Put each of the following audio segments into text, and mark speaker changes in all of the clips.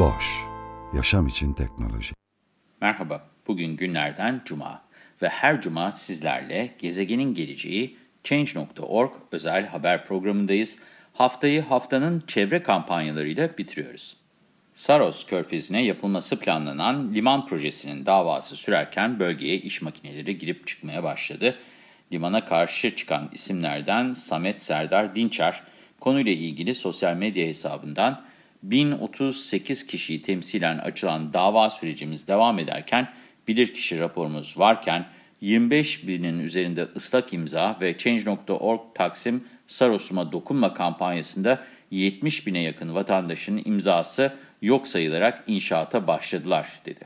Speaker 1: Boş, yaşam için teknoloji.
Speaker 2: Merhaba, bugün günlerden Cuma ve her Cuma sizlerle Gezegenin Geleceği Change.org özel haber programındayız. Haftayı haftanın çevre kampanyalarıyla bitiriyoruz. Saros Körfezi'ne yapılması planlanan liman projesinin davası sürerken bölgeye iş makineleri girip çıkmaya başladı. Limana karşı çıkan isimlerden Samet Serdar Dinçer konuyla ilgili sosyal medya hesabından 1038 kişiyi temsilen açılan dava sürecimiz devam ederken bilirkişi raporumuz varken 25 binin üzerinde ıslak imza ve Change.org Taksim Saros'uma dokunma kampanyasında 70 bine yakın vatandaşın imzası yok sayılarak inşaata başladılar dedi.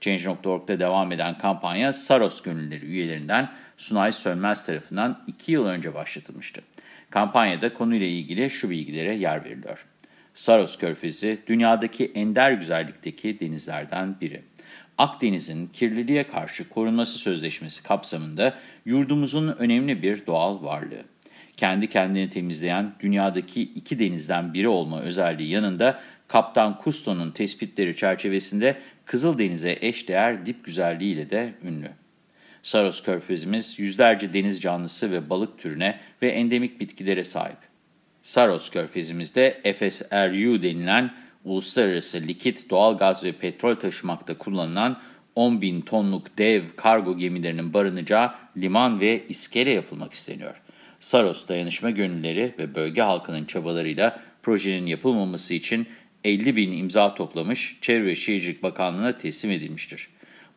Speaker 2: Change.org'da devam eden kampanya Saros Gönülleri üyelerinden Sunay Sönmez tarafından 2 yıl önce başlatılmıştı. Kampanyada konuyla ilgili şu bilgilere yer veriliyor. Saros Körfezi dünyadaki ender güzellikteki denizlerden biri. Akdeniz'in kirliliğe karşı korunması sözleşmesi kapsamında yurdumuzun önemli bir doğal varlığı. Kendi kendini temizleyen dünyadaki iki denizden biri olma özelliği yanında Kaptan Kusto'nun tespitleri çerçevesinde Kızıldeniz'e eşdeğer dip güzelliğiyle de ünlü. Saros Körfezimiz yüzlerce deniz canlısı ve balık türüne ve endemik bitkilere sahip. Saros Körfezimizde FSRU denilen uluslararası likit, doğalgaz ve petrol taşımakta kullanılan 10 bin tonluk dev kargo gemilerinin barınacağı liman ve iskele yapılmak isteniyor. Saros Dayanışma Gönülleri ve bölge halkının çabalarıyla projenin yapılmaması için 50 bin imza toplamış, Çevre ve Şehircilik Bakanlığı'na teslim edilmiştir.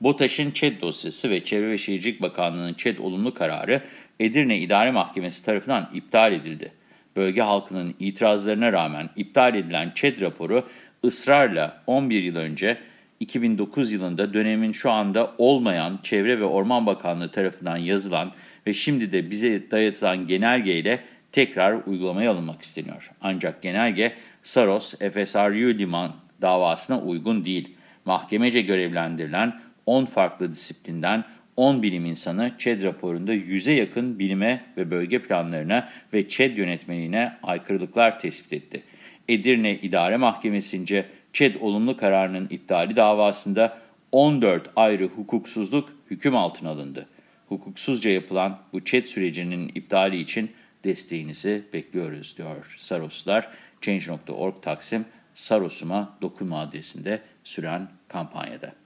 Speaker 2: BOTAŞ'ın ÇED dosyası ve Çevre ve Şehircilik Bakanlığı'nın ÇED olumlu kararı Edirne İdare Mahkemesi tarafından iptal edildi. Bölge halkının itirazlarına rağmen iptal edilen ÇED raporu ısrarla 11 yıl önce 2009 yılında dönemin şu anda olmayan Çevre ve Orman Bakanlığı tarafından yazılan ve şimdi de bize dayatılan genelgeyle tekrar uygulamaya alınmak isteniyor. Ancak genelge Saros FSRU liman davasına uygun değil. Mahkemece görevlendirilen 10 farklı disiplinden 10 bilim insanı ÇED raporunda 100'e yakın bilime ve bölge planlarına ve ÇED yönetmeliğine aykırılıklar tespit etti. Edirne İdare Mahkemesi'nce ÇED olumlu kararının iptali davasında 14 ayrı hukuksuzluk hüküm altına alındı. Hukuksuzca yapılan bu ÇED sürecinin iptali için desteğinizi bekliyoruz diyor Saroslar. Change.org Taksim Saros'uma dokunma adresinde süren kampanyada.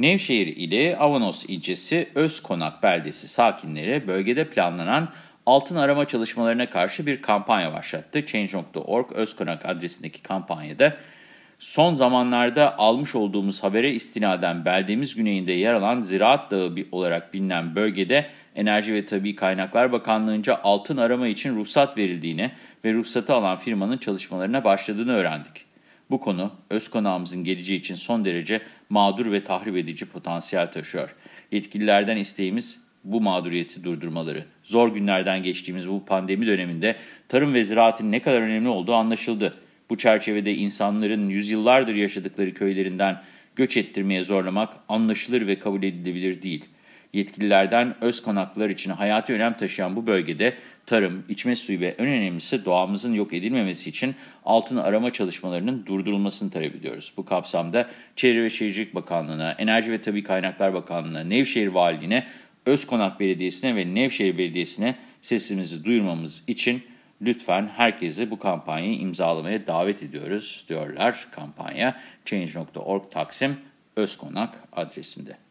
Speaker 2: Nevşehir ile Avanos ilçesi Özkonak beldesi sakinleri bölgede planlanan altın arama çalışmalarına karşı bir kampanya başlattı. Change.org Özkonak adresindeki kampanyada son zamanlarda almış olduğumuz habere istinaden beldemiz güneyinde yer alan Ziraat Dağı olarak bilinen bölgede Enerji ve Tabi Kaynaklar Bakanlığı'nca altın arama için ruhsat verildiğini ve ruhsatı alan firmanın çalışmalarına başladığını öğrendik. Bu konu Özkonağımızın geleceği için son derece mağdur ve tahrip edici potansiyel taşıyor. Yetkililerden isteğimiz bu mağduriyeti durdurmaları. Zor günlerden geçtiğimiz bu pandemi döneminde tarım ve ziraatin ne kadar önemli olduğu anlaşıldı. Bu çerçevede insanların yüzyıllardır yaşadıkları köylerinden göç ettirmeye zorlamak anlaşılır ve kabul edilebilir değil. Yetkililerden öz konaklar için hayati önem taşıyan bu bölgede tarım, içme suyu ve en önemlisi doğamızın yok edilmemesi için altın arama çalışmalarının durdurulmasını talep ediyoruz. Bu kapsamda Çevre ve Şehircilik Bakanlığı'na, Enerji ve Tabi Kaynaklar Bakanlığı'na, Nevşehir Valiliğine, Özkonak Belediyesi'ne ve Nevşehir Belediyesi'ne sesimizi duyurmamız için lütfen herkesi bu kampanyayı imzalamaya davet ediyoruz diyorlar kampanya Change.org Taksim Özkonak adresinde.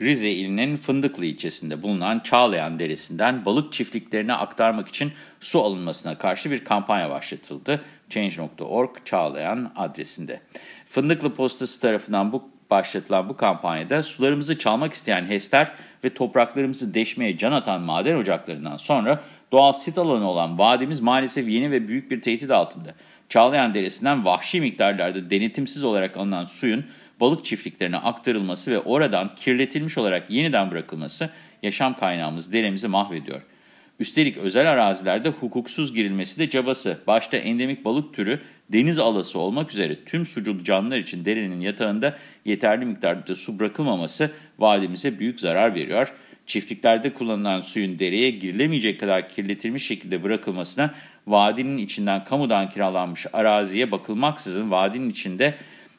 Speaker 2: Rize ilinin Fındıklı ilçesinde bulunan Çağlayan Deresi'nden balık çiftliklerine aktarmak için su alınmasına karşı bir kampanya başlatıldı. Change.org Çağlayan adresinde. Fındıklı Postası tarafından bu başlatılan bu kampanyada sularımızı çalmak isteyen HES'ler ve topraklarımızı deşmeye can atan maden ocaklarından sonra Doğal sit alanı olan vadimiz maalesef yeni ve büyük bir tehdit altında. Çağlayan Deresi'nden vahşi miktarlarda denetimsiz olarak alınan suyun balık çiftliklerine aktarılması ve oradan kirletilmiş olarak yeniden bırakılması yaşam kaynağımız deremizi mahvediyor. Üstelik özel arazilerde hukuksuz girilmesi de cabası. Başta endemik balık türü deniz alası olmak üzere tüm sucul canlılar için derenin yatağında yeterli miktarda su bırakılmaması vadimize büyük zarar veriyor. Çiftliklerde kullanılan suyun dereye girilemeyecek kadar kirletilmiş şekilde bırakılmasına, vadinin içinden kamudan kiralanmış araziye bakılmaksızın vadinin içinde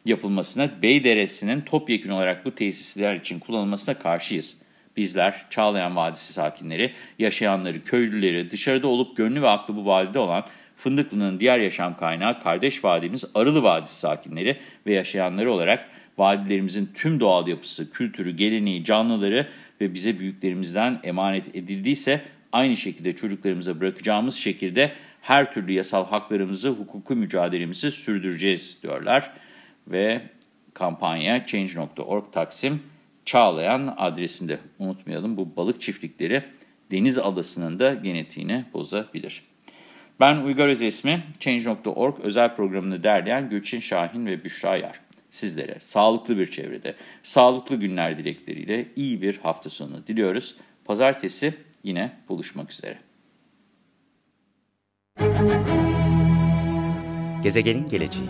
Speaker 2: yapılmasına, Bey Deresi'nin topyekun olarak bu tesisler için kullanılmasına karşıyız. Bizler, Çağlayan Vadisi sakinleri, yaşayanları, köylüleri, dışarıda olup gönlü ve aklı bu vadide olan Fındıklı'nın diğer yaşam kaynağı kardeş vadimiz Arılı Vadisi sakinleri ve yaşayanları olarak vadilerimizin tüm doğal yapısı, kültürü, geleneği, canlıları ve bize büyüklerimizden emanet edildiyse aynı şekilde çocuklarımıza bırakacağımız şekilde her türlü yasal haklarımızı, hukuku mücadelemizi sürdüreceğiz diyorlar. Ve kampanya Change.org Taksim Çağlayan adresinde unutmayalım bu balık çiftlikleri deniz adasının da genetiğini bozabilir. Ben Uygar Özesmi, Change.org özel programını derleyen Gülçin Şahin ve Büşra Yar. Sizlere sağlıklı bir çevrede, sağlıklı günler dilekleriyle iyi bir hafta sonu diliyoruz. Pazartesi yine buluşmak üzere.
Speaker 3: Gezegenin geleceği